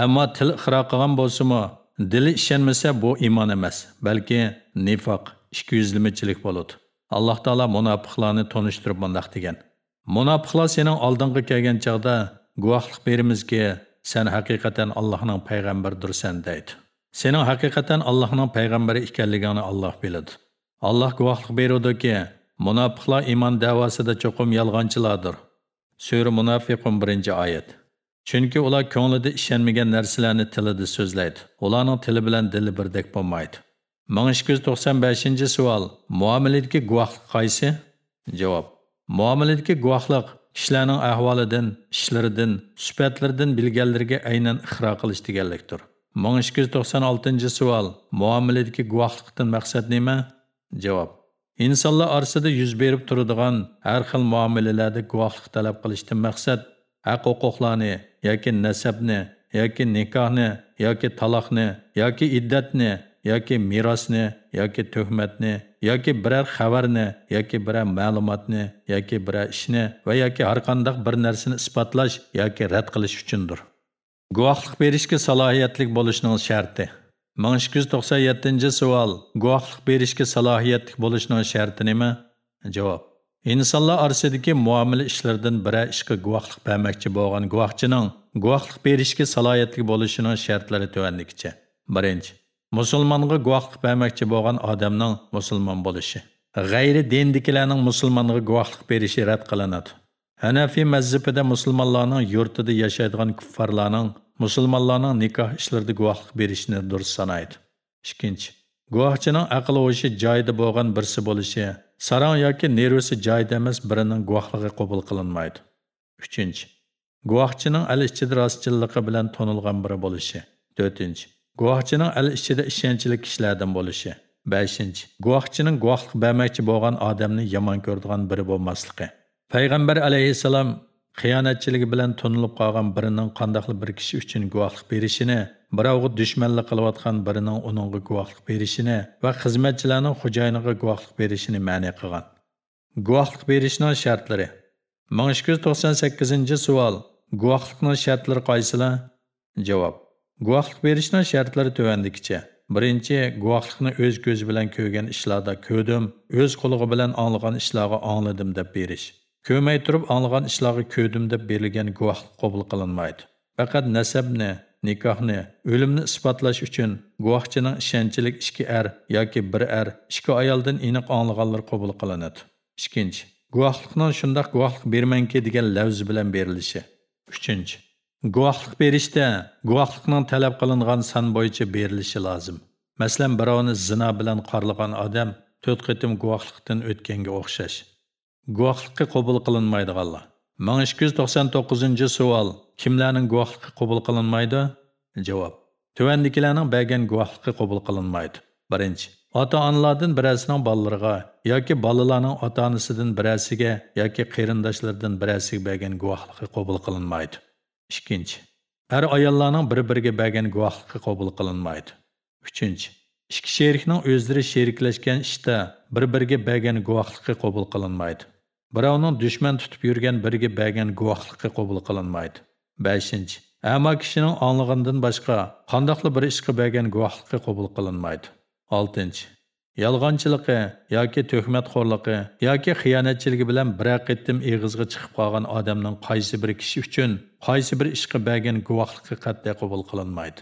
Speaker 1: Ammo til ixro qilgan bo'lsa-mu, dili ishonmasa bu iymon emas, balki nifoq, ikkiyuzlimichilik bo'ladi. Alloh taolo munofiqlarni tanishtirib bundoq degan. Munofiqlar sening oldinga kelgan chaqda guvohlik berimizki, sen haqiqatan Allohning payg'ambaridirsan deydi. Sening haqiqatan Allohning payg'ambari ekanligini Alloh biladi. Alloh guvohlik berudiki, munofiqlar iymon davosida cho'qim yolg'onchilardir. Sura Munafiqun 1-oyat. Chunki ular ko'nglida ishonmagan narsalarni tilida so'zlaydi. Ularning tili bilan dili birdek bo'lmaydi. 1295-savol. Muomaladagi guvohlik qaysi? Javob. Muomaladagi guvohlik kishilarning ahvolidan, ishlaridan, sifatlaridan bilganlarga aynan iqro qilish deganlikdir. 1296 savol. Muomaladagi guvohlikdan maqsad nima? Javob. İnsanlar orasida yüz berib turadigan har xil muomalalarda guvohlik talab qilishdan maqsad haq huquqlarni yoki nasabni yoki nikohni yoki taloqni yoki iddatni yoki merosni yoki tuhmatni yoki biror xabarni yoki biror ma'lumotni yoki biror ishni va yoki har qanday bir narsani isbotlash yoki rad qilish uchundir. Guvohlik berishga salohiyatli bo'lishning sharti. 1297 savol. Guvohlik berishga salohiyatli bo'lishning sharti nima? Javob. Insonlar orasidagi muomala ishlaridan biri ishga guvohlik bermoqchi bo'lgan guvohchining guvohlik berishga salohiyatli bo'lishining shartlari tuvanligicha. Birinchi, musulmonga guvohlik bermoqchi bo'lgan odamning musulmon bo'lishi. G'ayri dindikilarning musulmonga guvohlik berishi rad qilinadi. Hanafi mazhabida musulmonlarning yurtida yashaydigan kuffarlarning musulmonlarning nikoh ishlarida guvohlik berishni durust sanaydi. Ikkinchi, guvohchining aql o'yishi joyida bo'lgan birsi bo'lishi, sarang yoki nervisi joyida emas birining guvohligi qabul qilinmaydi. 3. guvohchining al ichida rostchilligi bilan tonilgan biri bo'lishi. 4. guvohchining al ichida ishonchli kishilardan bo'lishi. 5. Guvohchining guvohlik bermoqchi bo'lgan odamni yomon ko'radigan biri bo'lmasligi. Payg'ambar alayhisalom xiyonatchiligi bilan tunilib qolgan birining qandoqli bir kishi uchun guvohlik berishini, birovga dushmanlik qilayotgan birining uningga guvohlik berishini va xizmatchilarning xo'jayiniga guvohlik berishini ma'ni qilgan. Guvohlik berishning shartlari 1298 savol. Guvohlikning shartlari qaysilar? Javob. Guvohlik berishning shartlari tuvandikicha. Birinchi, guvohlikni o'z ko'zi bilan ko'rgan ishlarda ko'rdim, o'z qulog'i bilan anglagan ishlarga angladim deb berish. Ko'rmay turib anglagan ishlarga ko'rdim deb berilgan guvohlik qabul qilinmaydi. Faqat nasabni, nikohni, o'limni isbotlash uchun guvohchining ishonchlik ikki er yoki bir er, ikki ayoldan aniq anglaganlar qabul qilinadi. Ikkinchi, guvohlikning shundoq guvohlik bermanki degan lafz bilan berilishi. Uchinchi, guvohlik berishda guvohlikning talab qilingan son bo'yicha berilishi lozim. Masalan, birovni zina bilan qorlagan odam 4 qitim guvohlikdan o'tganga o'xshash. Guvohlikqa qabul qilinmaydiganlar. 1299 savol kimlarning guvohligi qabul qilinmaydi? Javob. Tuvandikilarning bergan guvohligi qabul qilinmaydi. Birinchi ota onalardan birasining bolalariga yoki bolalarning ota onasidan birasiga yoki qarindoshlardan birasiga bergan guvohligi qabul qilinmaydi. Ikkinchi er ayollarning bir biriga bergan guvohligi qabul qilinmaydi. Uchinchi ikki sherikning o'zlari sheriklashgan ishda bir biriga bergan guvohligi qabul qilinmaydi. Birovning dushman tutib yurgan biriga bergan guvohligi qabul qilinmaydi. Beshinchi ammo kishining onlig'indan boshqa qandoqli bir ishga bergan guvohligi qabul qilinmaydi. Oltinchi yolg'onchiligi yoki tuhmatxo'rligi yoki xiyonatchiligi bilan bir qettim eg'izga chiqib qolgan odamning qaysi bir kishi uchun qaysi bir ishga bergan guvohligi qat'iy qabul qilinmaydi.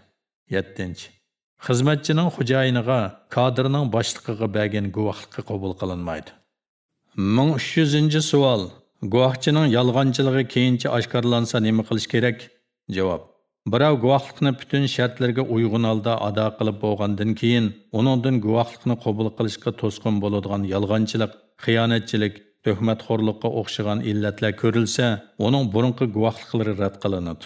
Speaker 1: Yettinchi xizmatchining xo'jayiniga kadrning boshlig'iga bergan guvohlikqa qabul qilinmaydi 1300 savol. Guvohchining yolg'onchiligi keyincha oshkorlansa nima qilish kerak? Javob. Birov guvohlikni butun shartlarga uyg'un holda ado qilib bo'lgandan keyin, uningdan guvohlikni qabul qilishga to'sqin bo'ladigan yolg'onchilik, xiyonatchilik, tuhmatxo'rlikqa o'xshagan illatlar ko'rilsa, uning burunqi guvohliklari rad qilinadi.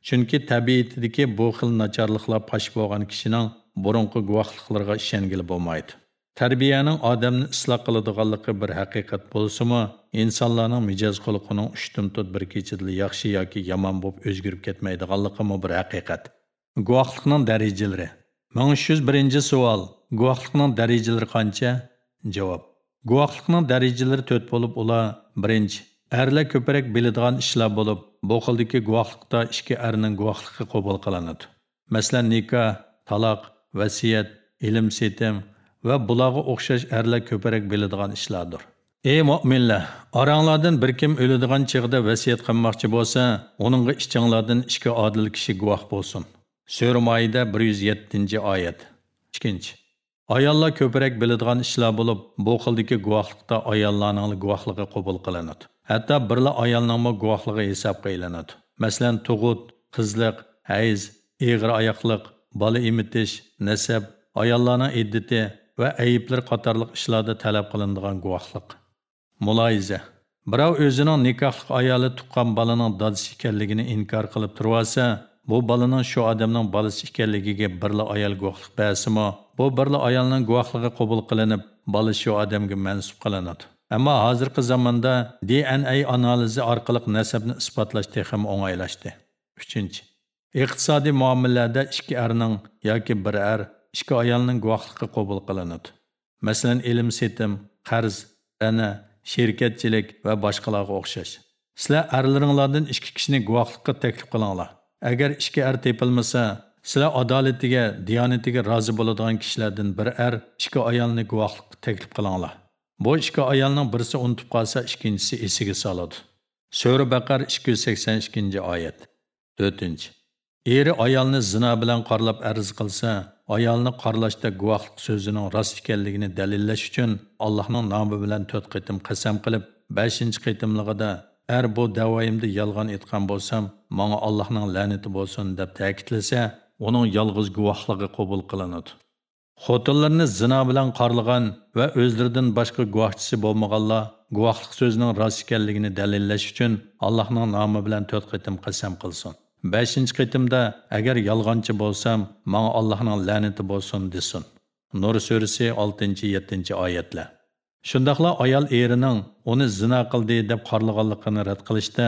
Speaker 1: Чөнки табиетидеки бу хил начарлыклар паш болган кишинең бурынкы гувахлыкларга ишенгеле булмайды. Тәрбиянең адамны ислах bir haqiqat bo'lsa-mu, insonlarning mijoz xulqining үчтүм тот bir кечидә yaxshi yoki yomon bo'lib өзгереп кетмәйдиганлыгы мы bir haqiqat. Гувахлыкның darajalari. 1101-нче суал. Гувахлыкның дәрәҗәләре канча? Җавап. Гувахлыкның дәрәҗәләре 4 булып, улар 1 Ərlər köpərək bilidğan işlər bolub, bu xildiki guvaxlıqda iki ərinin guvaxlıqı qobul qılanadı. Məsələn, nikah, talaq, vəsiyyət, ilim setim və bulağı oxşaş ərlər köpərək bilidğan işlərdir. Ey müminlər, aranglardan bir kim ölüdüğən çığda vəsiyyət qılmaqçı bolsa, onunğa işçiңlardan iki adil kişi guvax bolsun. Sura Maide 107-ci ayət. 2-ci Ayollar ko'proq biladigan ishlar bo'lib, bu xildagi guvohlikda ayollarning guvohligi qabul qilinadi. Hatto birla ayolning guvohligi hisobga ilinadi. Məsələn, tug'ut, qızlıq, həyiz, iğir ayaqlıq, balı imitiş, nəsəb, ayollarning iddati və əyiblər qatarlıq ishlarda tələb qilinadigan guvohlik. Muloyiza. Birov o'zining nikohli ayoli tuqqan bolaning dadasi ekanligini inkor qilib turvasa, bu bolaning shu odamning bolasi ekanligiga birla ayol guvohlik bersimi, bu birla ayolning guvohligi qabul qilinib, bola shu odamga mansub qilinadi. Ammo hozirgi zamonda DNA analizi orqali nasabni isbotlash texim o'ngaylashdi. 3. Iqtisodiy muomalalarda ikki erning yoki bir er ikki ayolning guvohligi qabul qilinadi. Masalan, ilm setim, qarz, ana, shirkatchilik va boshqalarga o'xshash. Sizlar arlaringlardan ikki kishini guvohlikka taklif qilinglar. Agar ikki er tepilmasa, sizlar adolatiga, diyonatiga rozi bo'ladigan kishilardan bir er ikki ayolni guvohlikka taklif qilinglar. Bu ikki ayolning birisi unutib qolsa, ikkinchisi esiga soladi. Sura Baqar 282-oyat. 4. Eri ayolni zina bilan qorlab arz qilsa, ayolni qorlashda guvohlik so'zining rost ekanligini dalillash uchun Allohning nomi bilan 4 qitim qasam qilib, 5-qitimligida er bu davoyimda yolg'on aytgan bo'lsam, menga Allohning la'nati bo'lsin deb ta'kidlasa, uning yolg'iz guvohligi qabul qilinadi. Xotinlarni zina bilan qorlagan va o'zlaridan boshqa guvohchisi bo'lmaganlar guvohlik so'zining rost ekanligini dalillash uchun Allohning nomi bilan 4 qitim qasam qilsin. beshinchi qitimda agar yolg'onchi bo'lsam menga allohning la'nati bo'lsin desin nur surasi 6-7 oyatlar shundoqla ayol erining uni zina qildi deb qorlaganligini rad qilishda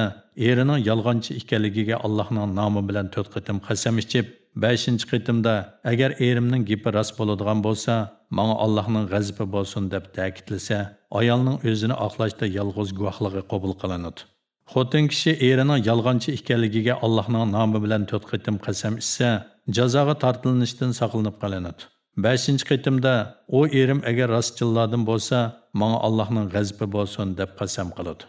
Speaker 1: erining yolg'onchi ekanligiga allohning nomi bilan to'rt qitim qasam ichib beshinchi qitimda agar erimning gapi rost bo'ladigan bo'lsa manga allohning g'azibi bo'lsin deb ta'kidlasa ayolning o'zini oqlashda yolg'iz guvohligi qabul qilinadi. Xotin kishi erining yolg'onchi ekanligiga allohning nomi bilan to'rt qitim qasam ichsa jazoga tortilinishdan saqlanib qolinadi. Beshinchi qitimda u erim agar rostchillardan bo'lsa manga allohning g'azibi bo'lsin deb qasam qiladi.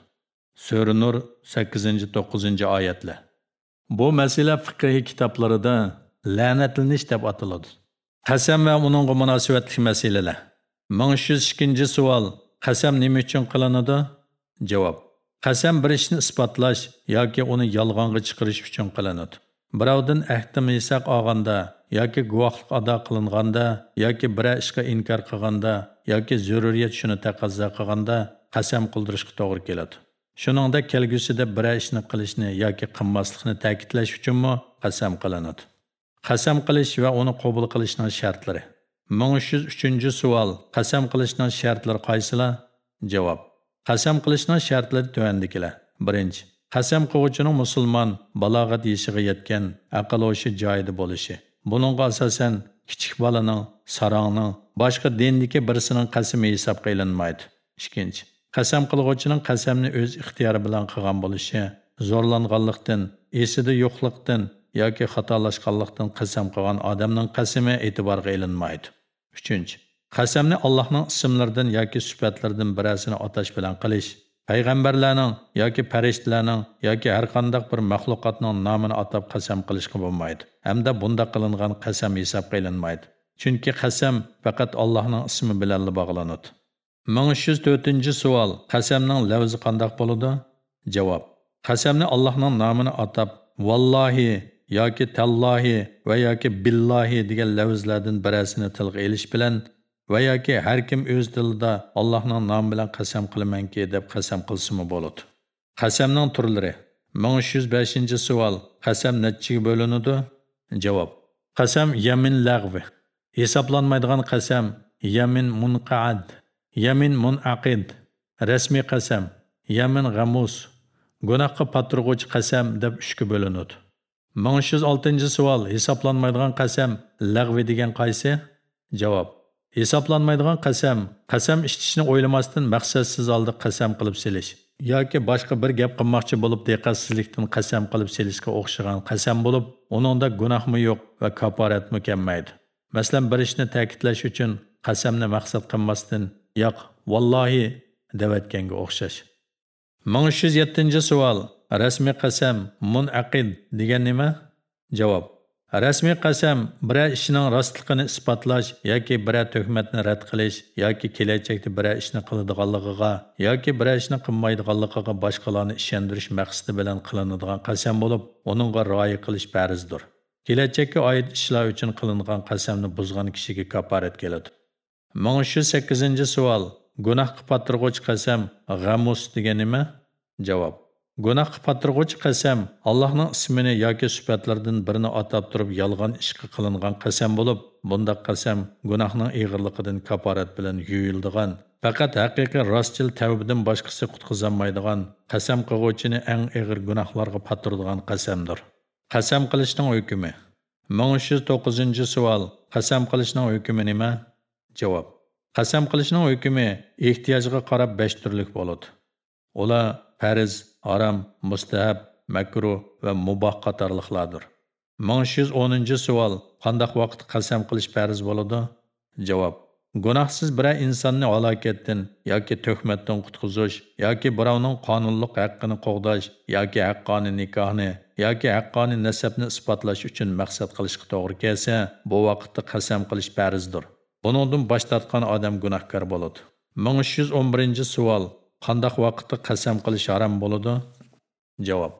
Speaker 1: Sura nur sakkizinchi to'qqizinchi oyatlar. Bu masala fiqhiy kitoblarida la'natlanish deb ataladi. Qasam va uningga munosabatli masalalar ming uch yuz ikkinchi savol. Qasam nima uchun qilinadi? Javob. Qasam bir ishni isbotlash yoki uni yolg'onga chiqarish uchun qilinadi. Birovdan ahdi misoq olganda yoki guvohlik ado qilinganda yoki biror ishga inkor qilganda yoki zaruriyat shuni taqozo qilganda qasam qildirishga to'g'ri keladi. Shuningdek kelgusida biror ishni qilishni yoki qilmaslikni ta'kidlash uchunmi qasam qilinadi. Qasam qilish va uni qabul qilishning shartlari. Ming uch yuz uchinchi savol. Qasam qilishning shartlari qaysilar? Javob. Qasam qilishning shartlari tuvandikilar birinchi qasam qiluvchining musulmon balog'at yoshiga yetgan aql o'shi joyida bo'lishi. Buningga asosan kichik balaning, sarongning boshqa dindagi birisining qasami hisob qilinmaydi. Ikkinchi qasam qiluvchining qasamni o'z ixtiyori bilan qilgan bo'lishi zo'rlanganlikdan esida yo'qlikdan yoki xatolashganlikdan qasam qilgan odamning qasami e'tiborga ilinmaydi. Uchinchi qasamni allohning ismlaridan yoki sifatlaridan birasini atash bilan qilish payg'ambarlarning yoki farishtalarning yoki har qandaq bir maxluqotning nomini atab qasam qilishga bo'lmaydi hamda bunda qilingan qasam hisobga ilinmaydi. Chunki qasam faqat allohning ismi bilan bog'lanadi. Ming uch yuz to'rtinchi savol qasamning lavzi qandoq bo'ladi? Javob qasamni allohning nomini atab vallohi yoki tallohi va yoki billohi degan lavzlardan birasini tilga elish bilan va yoki har kim o'z tilida Allohning nomi bilan qasam qilamanki deb qasam qilsimi bo'ladi. Qasamning turlari 1305 savol. Qasam nechiga bo'linadi? Javob. Qasam yamin lag'vi. Hisoblanmaydigan qasam yamin munqaad, yamin munaqid, rasmiy qasam, yamin g'amus, gunohga patirg'uvchi qasam deb uchga bo'linadi. 1306 savol. Hisoblanmaydigan qasam lag'vi degan qaysi? Javob. Hesaplanmaydigan qasam, qasam ishitishni o'ylamasdan maqsadsiz holda qasam qilib selish yoki boshqa bir gap qilmoqchi bo'lib diqqatsizlikdan qasam qilib selishga o'xshagan qasam bo'lib, uningda gunohmi yo'q va kaforatmi kelmaydi. Masalan, bir ishni ta'kidlash uchun qasamni maqsad qilmasdan yo'q, vallohi devatganga o'xshash. 1307-savol. Rasmiy qasam munaqid degan nima? Javob: Rasmiy qasam biror ishning rostligini isbotlash yoki biror tuhmatni rad qilish yoki kelajakda biror ishni qiladiganligiga yoki biror ishni qilmaydiganligiga boshqalarni ishontirish maqsadi bilan qilinadigan qasam bo'lib, uningga rioya qilish farzdir. Kelajakka oid ishlar uchun qilingan qasamni buzgan kishiga kafarat keladi. 1308-savol. Gunohga patirg'uvchi qasam g'amus degan nima? Javob: Gunohga patirg'uvchi qasam Allohning ismini yoki sifatlaridan birini atab turib yolg'on ishga qilingan qasam bo'lib, bundaq qasam gunohning ig'irligidan kaforat bilan yuyildigan, faqat haqiqiy rostchil tavbidan boshqasi qutqizolmaydigan qasam qilguvchini eng ig'ir gunohlarga patirdigan qasamdir. Qasam qilishning hukmi 1309-savol. Qasam qilishning hukmi nima? Javob. Qasam qilishning hukmi ehtiyojga qarab 5 turlik bo'ladi. Ular farz, haram, mustahab, makruh va muboh qatorliqlardir. 1310 savol. Qanday vaqt qasam qilish farz bo'ladi? Javob: Gunohsiz biror insonni halokatdan yoki tuhmatdan qutqizish yoki birovning qonunliq haqqini qo'g'dash yoki haqqoniy nikohni yoki haqqoniy nasabni isbotlash uchun maqsad qilishga to'g'ri kelsa, bu vaqtda qasam qilish farzdir. Buningdan bosh tortgan odam gunohkor bo'ladi. 1311 savol. Qandoq vaqtda qasam qilish harom bo'ladi? Javob.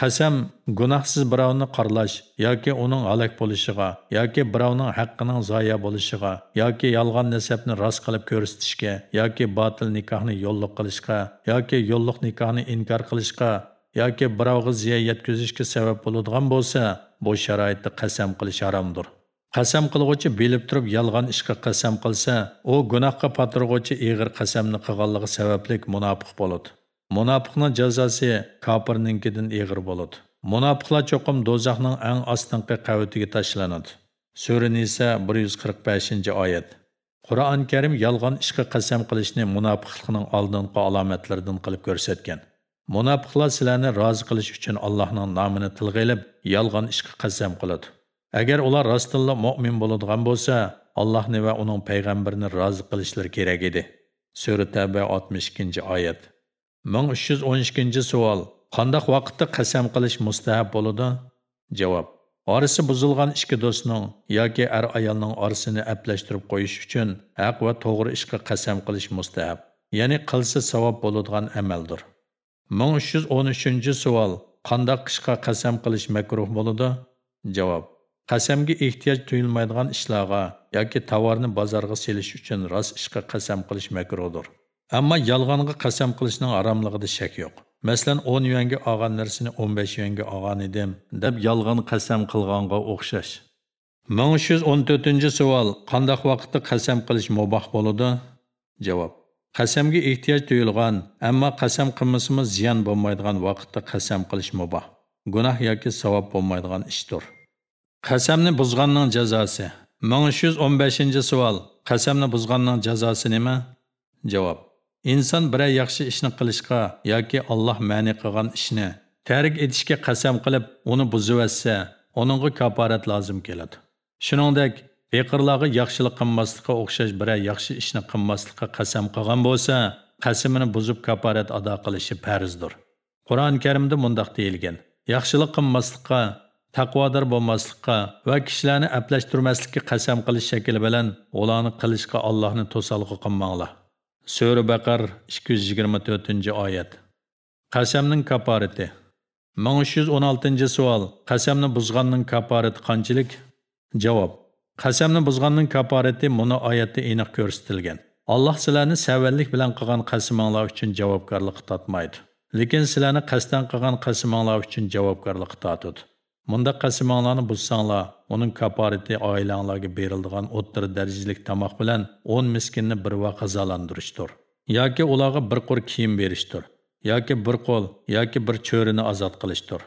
Speaker 1: Qasam gunohsiz birovni qorlash yoki uning halak bo'lishiga yoki birovning haqqining zoya bo'lishiga yoki yolg'on nasabni rost qilib ko'rsatishga yoki botil nikohni yo'lliq qilishga yoki yo'lliq nikohni inkor qilishga yoki birovga ziyon yetkazishga sabab bo'ladigan bo'lsa bu sharoitda qasam qilish haromdir qasam qilg'uvchi bilib turib yolg'on ishga qasam qilsa u gunohga patirg'uvchi ig'ir qasamni qilganligi sababli munofiq bo'ladi. Munofiqning jazosi kofirninkidan ig'ir bo'ladi. Munofiqlar cho'qim do'zaxning eng ostinqi qavatiga tashlanadi. Sura nisa 145 oyat. Qur'oni karim yolg'on ishga qasam qilishni munofiqlikning oldingi alomatlaridan qilib ko'rsatgan. Munofiqlar sizlarni rozi qilish uchun allohning nomini tilg'ilib yolg'on ishga qasam qiladi. Agar ular rostilla mo'min bo'ladigan bo'lsa allohni va uning payg'ambarini rozi qilishlari kerak edi. Sura taba 62 oyat. 1312 savol. Qandoq vaqtda qasam qilish mustahab bo'ladi? Javob. Orisi buzilgan ikki do'stning yoki er ayolning orisini aplashtirib qo'yish uchun haq va to'g'ri ishga qasam qilish mustahab ya'ni qilsa savob bo'ladigan amaldir. 1313 savol. Qandoq qishqa qasam qilish makruh bo'ladi? Javob. Qasamga ehtiyoj tuyulmaydigan ishlarga yoki tovarni bozorga selish uchun rost ishga qasam qilish makruhdir. Ammo yolg'onga qasam qilishning haromligida shak yo'q. Masalan 10 yuanga olgan narsani 15 yuanga olgan edim deb yolg'on qasam qilganga o'xshash. 1314 savol qandoq vaqtda qasam qilish muboh bo'ladi? Javob qasamga ehtiyoj tuyulgan ammo qasam qilmasimiz ziyon bo'lmaydigan vaqtda qasam qilish muboh gunoh yoki savob bo'lmaydigan ishdir. Qasamni buzganning jazosi 1315 savol qasamni buzganning jazosi nima? Javob. Inson biror yaxshi ishni qilishga yoki Alloh ma'ni qilgan ishni tark etishga qasam qilib uni buzivatsa uningga kaforat lozim keladi. Shuningdek Beqirlarga yaxshilik qilmaslikqa o'xshash biror yaxshi ishni qilmaslikqa qasam qilgan bo'lsa, qasamini buzib kafarat ado qilishi farzdir. Qur'on Karimda mundaq deyilgan: Yaxshilik qilmaslikqa, taqvodor bo'lmaslikqa va kishilarni aplashtirmaslikka qasam qilish shakli bilan ularni qilishga Allohni to'salg'i qilmanglar. Sura Baqar 224-oyat. Qasamning kafarati 1316 savol. Qasamni buzganning kafarati qanchalik? Javob: Qasamni buzganning kafarati buni oyatda aniq ko'rsatilgan. Alloh sizlarni savallik bilan qilgan qasaminglar uchun javobgarlik totmaydi Lekin sizlarni qasddan qilgan qasaminglar uchun javobgarlik totadi Мұнда қасымаңланы бұлсаңла, оның капареті oilanglarga beriladigan o'ttir darajalik тамақ білән 10 miskinni бір вақы заландырыштыр. Яке олағы бір құр kiyim berishdir, Яке бір қол, яке бір чөріні азат қылыштыр.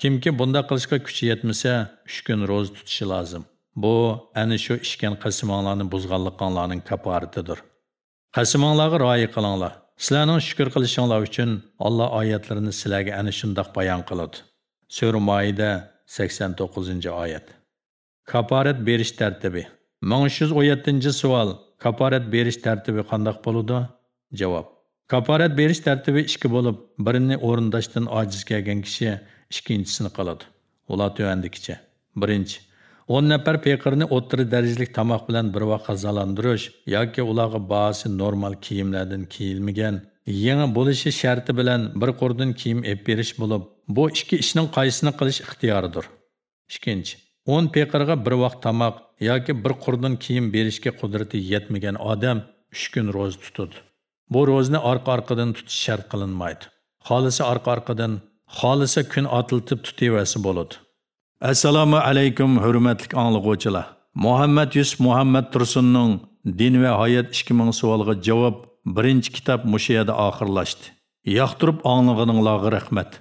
Speaker 1: Kimki bunda qilishga kuchi yetmasa, 3 kun ro'za tutishi lozim. Bu ana shu ishgan qasimonglarni buzganliqinglarning kafaratidir. Qasimonglarga rioya qilinglar. Sizlarning shukr qilishinglar uchun Alloh oyatlarini sizlarga ana shundoq bayon qiladi. Sura Maida 89-oyat. Kaparet berish tartibi. 1317-savol. Kaparet berish tartibi qanday bo'ladi? Javob. Kaparet berish tartibi ikki bo'lib, birini o'rindashdan ojiz kelgan kishi ikkinchisini qiladi. Ular tuvandikicha. Birinchi 10 nafar peqirni o'ttiri darajalik tomoq bilan bir vaqt qazalantirish yoki ularga bahsi normal kiyimlardan kiyilmagan yangi bo'lishi sharti bilan bir qurdan kiyim ep berish bo'lib, bu ikki ishning qaysini qilish ixtiyoridir. Ikkinchi 10 peqirga bir vaqt tomoq yoki bir qurdan kiyim berishga qudrati yetmagan odam 3 kun ro'za tutadi. Bu ro'zni orqa-orqadan tutish shart qilinmaydi. Xolisi orqa-orqadan, xolisi kun otiltib tutaversa bo'ladi. Assalomu alaykum hurmatli anglag'uvchilar. Muhammad Yusuf Muhammad Tursunning Din va hayot 2000 savoliga javob birinchi kitob mushu yerda oxirlashdi. Yoqtirib anglag'ininglarga rahmat.